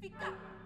Fica!